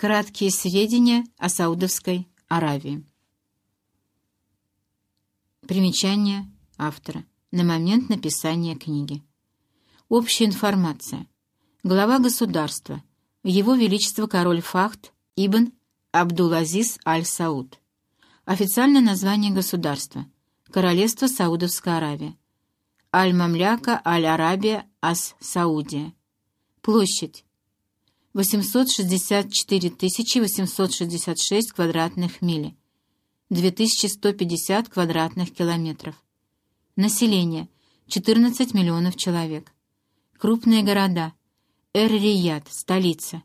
Краткие сведения о Саудовской Аравии. Примечание автора на момент написания книги. Общая информация. Глава государства. Его Величество король Фахд Ибн Абдул-Азиз Аль-Сауд. Официальное название государства. Королевство Саудовская Аравия. Аль-Мамляка Аль-Арабия Ас-Саудия. Площадь. 864 866 квадратных мили. 2150 квадратных километров. Население – 14 миллионов человек. Крупные города. Эр-Рияд – столица.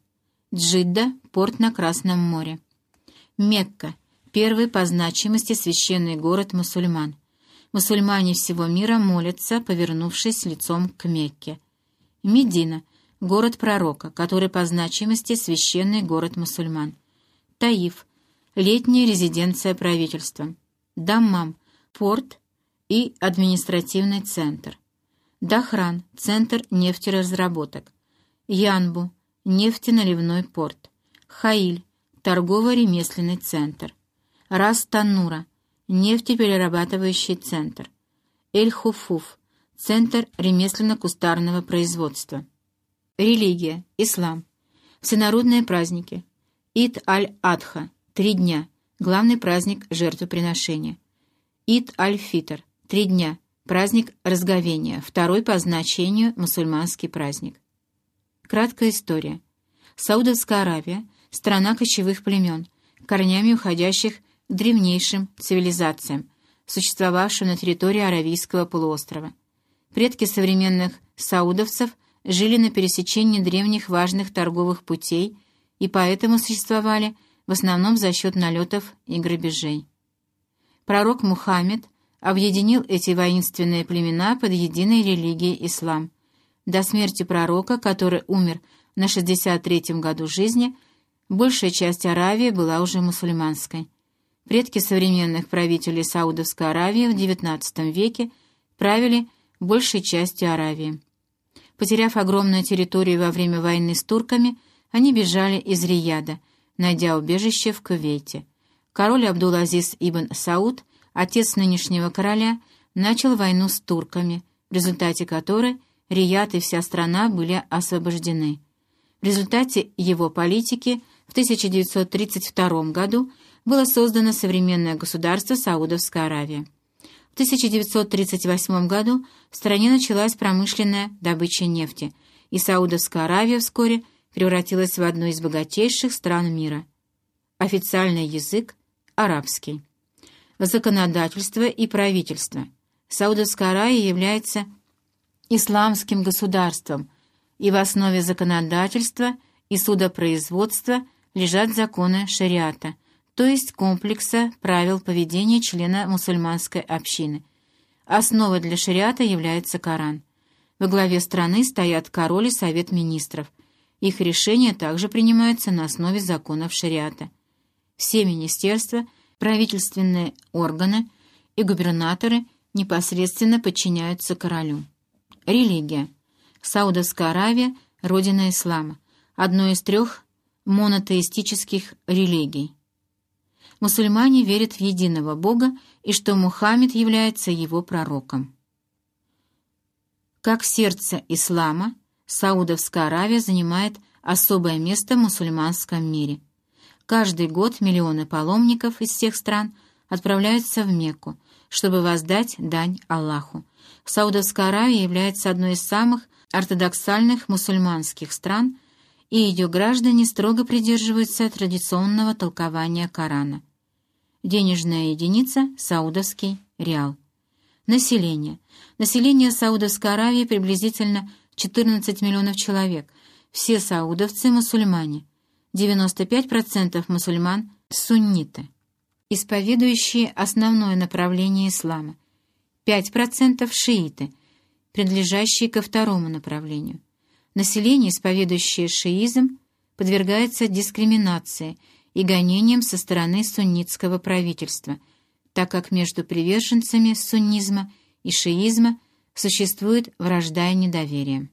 Джидда – порт на Красном море. Мекка – первый по значимости священный город мусульман. Мусульмане всего мира молятся, повернувшись лицом к Мекке. Медина – город пророка, который по значимости священный город мусульман. Таиф – летняя резиденция правительства, Даммам, порт и административный центр, Дахран, центр нефтеразработок, Янбу, нефтеналивной порт, Хаиль, торгово-ремесленный центр, Рас-Танура, нефтеперерабатывающий центр, Эль-Хуфуф, центр ремесленно-кустарного производства. Религия, ислам, всенародные праздники, Ид-аль-Адха, Три дня. Главный праздник жертвоприношения. Ид аль-Фитр. Три дня. Праздник разговения. Второй по значению мусульманский праздник. Краткая история. Саудовская Аравия – страна кочевых племен, корнями уходящих к древнейшим цивилизациям, существовавшим на территории Аравийского полуострова. Предки современных саудовцев жили на пересечении древних важных торговых путей и поэтому существовали – в основном за счет налетов и грабежей. Пророк Мухаммед объединил эти воинственные племена под единой религией ислам. До смерти пророка, который умер на 63-м году жизни, большая часть Аравии была уже мусульманской. Предки современных правителей Саудовской Аравии в XIX веке правили большей частью Аравии. Потеряв огромную территорию во время войны с турками, они бежали из Рияда – найдя убежище в Кувейте. Король Абдул-Азиз ибн Сауд, отец нынешнего короля, начал войну с турками, в результате которой Рияд и вся страна были освобождены. В результате его политики в 1932 году было создано современное государство Саудовская Аравия. В 1938 году в стране началась промышленная добыча нефти, и Саудовская Аравия вскоре – превратилась в одну из богатейших стран мира. Официальный язык – арабский. Законодательство и правительство. Саудовская Аравия является исламским государством, и в основе законодательства и судопроизводства лежат законы шариата, то есть комплекса правил поведения члена мусульманской общины. Основой для шариата является Коран. Во главе страны стоят король и совет министров – их решения также принимаются на основе законов шариата. Все министерства, правительственные органы и губернаторы непосредственно подчиняются королю. Религия. Саудовская Аравия – родина ислама, одной из трех монотеистических религий. Мусульмане верят в единого Бога и что Мухаммед является его пророком. Как сердце ислама – Саудовская Аравия занимает особое место в мусульманском мире. Каждый год миллионы паломников из всех стран отправляются в Мекку, чтобы воздать дань Аллаху. Саудовская Аравия является одной из самых ортодоксальных мусульманских стран, и ее граждане строго придерживаются традиционного толкования Корана. Денежная единица – саудовский реал. Население. Население Саудовской Аравии приблизительно – 14 миллионов человек, все саудовцы – мусульмане, 95% мусульман – сунниты, исповедующие основное направление ислама, 5% – шииты, принадлежащие ко второму направлению. Население, исповедующее шиизм, подвергается дискриминации и гонениям со стороны суннитского правительства, так как между приверженцами суннизма и шиизма – существует вражда и недоверие.